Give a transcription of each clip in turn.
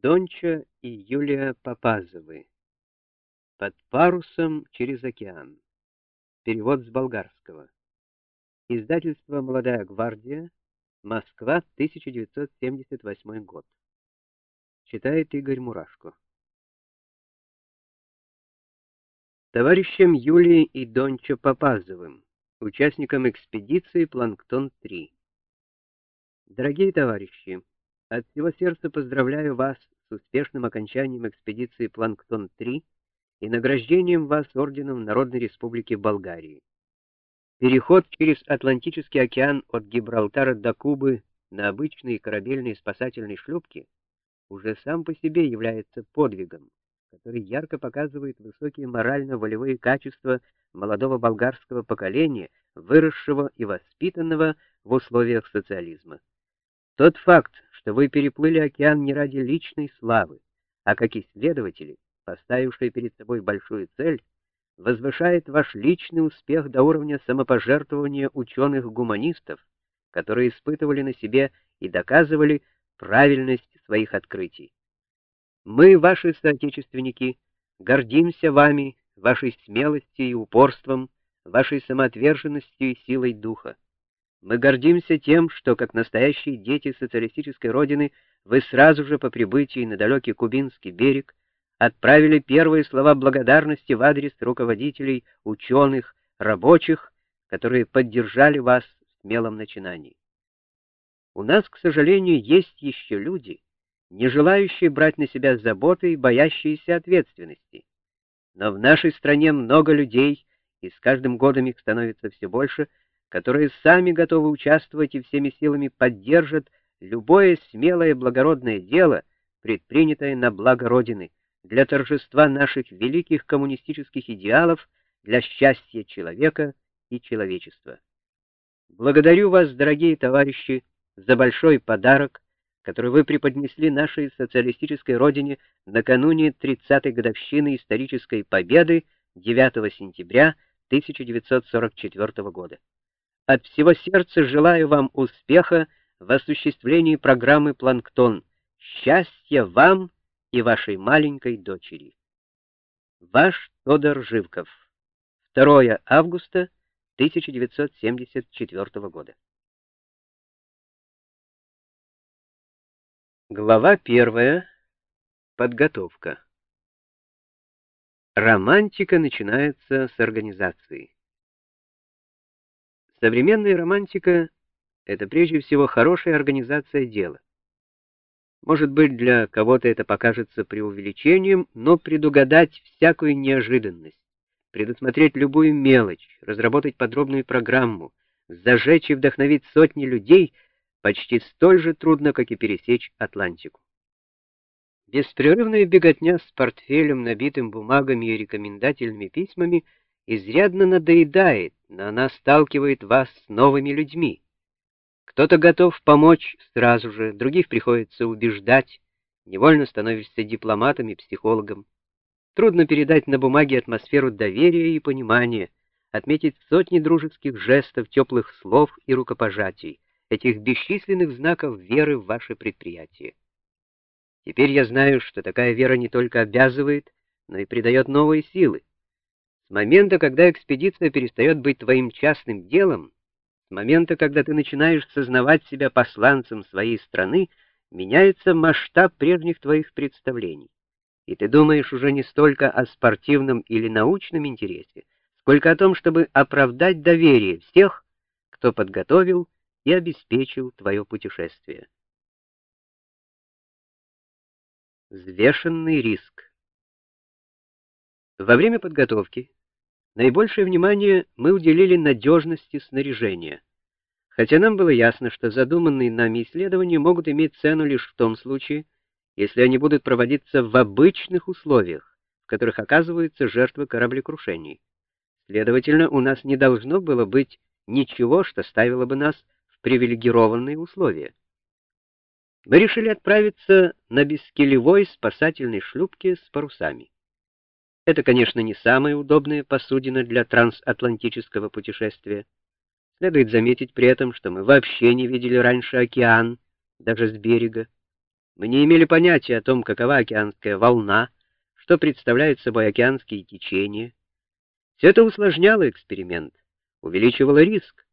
Донча и Юлия Попазовы. Под парусом через океан. Перевод с болгарского. Издательство «Молодая гвардия», Москва, 1978 год. Читает Игорь Мурашко. Товарищам Юлии и Донча Попазовым, участникам экспедиции «Планктон-3». Дорогие товарищи, от всего сердца поздравляю вас с успешным окончанием экспедиции «Планктон-3» и награждением вас орденом Народной Республики Болгарии. Переход через Атлантический океан от Гибралтара до Кубы на обычные корабельные спасательные шлюпки уже сам по себе является подвигом, который ярко показывает высокие морально-волевые качества молодого болгарского поколения, выросшего и воспитанного в условиях социализма. Тот факт, что вы переплыли океан не ради личной славы, а как исследователи, поставившие перед собой большую цель, возвышает ваш личный успех до уровня самопожертвования ученых-гуманистов, которые испытывали на себе и доказывали правильность своих открытий. Мы, ваши соотечественники, гордимся вами, вашей смелостью и упорством, вашей самоотверженностью и силой духа. Мы гордимся тем, что, как настоящие дети социалистической родины, вы сразу же по прибытии на далекий Кубинский берег отправили первые слова благодарности в адрес руководителей, ученых, рабочих, которые поддержали вас в смелом начинании. У нас, к сожалению, есть еще люди, не желающие брать на себя заботы и боящиеся ответственности. Но в нашей стране много людей, и с каждым годом их становится все больше, которые сами готовы участвовать и всеми силами поддержат любое смелое благородное дело, предпринятое на благо Родины, для торжества наших великих коммунистических идеалов, для счастья человека и человечества. Благодарю вас, дорогие товарищи, за большой подарок, который вы преподнесли нашей социалистической родине накануне 30-й годовщины исторической победы 9 сентября 1944 года. От всего сердца желаю вам успеха в осуществлении программы «Планктон». Счастья вам и вашей маленькой дочери. Ваш Тодор Живков. 2 августа 1974 года. Глава первая. Подготовка. Романтика начинается с организации. Современная романтика — это прежде всего хорошая организация дела. Может быть, для кого-то это покажется преувеличением, но предугадать всякую неожиданность, предусмотреть любую мелочь, разработать подробную программу, зажечь и вдохновить сотни людей почти столь же трудно, как и пересечь Атлантику. Беспрерывная беготня с портфелем, набитым бумагами и рекомендательными письмами — изрядно надоедает, но она сталкивает вас с новыми людьми. Кто-то готов помочь сразу же, других приходится убеждать, невольно становишься дипломатом и психологом. Трудно передать на бумаге атмосферу доверия и понимания, отметить сотни дружеских жестов, теплых слов и рукопожатий, этих бесчисленных знаков веры в ваше предприятие. Теперь я знаю, что такая вера не только обязывает, но и придает новые силы. С момента, когда экспедиция перестает быть твоим частным делом, с момента, когда ты начинаешь сознавать себя посланцем своей страны, меняется масштаб прежних твоих представлений. И ты думаешь уже не столько о спортивном или научном интересе, сколько о том, чтобы оправдать доверие всех, кто подготовил и обеспечил твое путешествие. Взвешенный риск Во время подготовки Наибольшее внимание мы уделили надежности снаряжения, хотя нам было ясно, что задуманные нами исследования могут иметь цену лишь в том случае, если они будут проводиться в обычных условиях, в которых оказываются жертвы кораблекрушений. Следовательно, у нас не должно было быть ничего, что ставило бы нас в привилегированные условия. Мы решили отправиться на бескилевой спасательной шлюпке с парусами. Это, конечно, не самая удобная посудина для трансатлантического путешествия. Следует заметить при этом, что мы вообще не видели раньше океан, даже с берега. Мы не имели понятия о том, какова океанская волна, что представляют собой океанские течения. Все это усложняло эксперимент, увеличивало риск.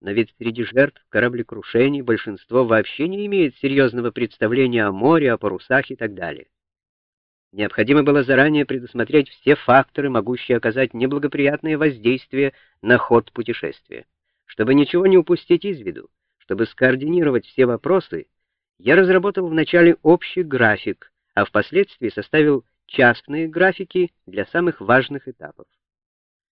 Но ведь среди жертв кораблекрушений большинство вообще не имеет серьезного представления о море, о парусах и так далее. Необходимо было заранее предусмотреть все факторы, могущие оказать неблагоприятное воздействие на ход путешествия. Чтобы ничего не упустить из виду, чтобы скоординировать все вопросы, я разработал вначале общий график, а впоследствии составил частные графики для самых важных этапов.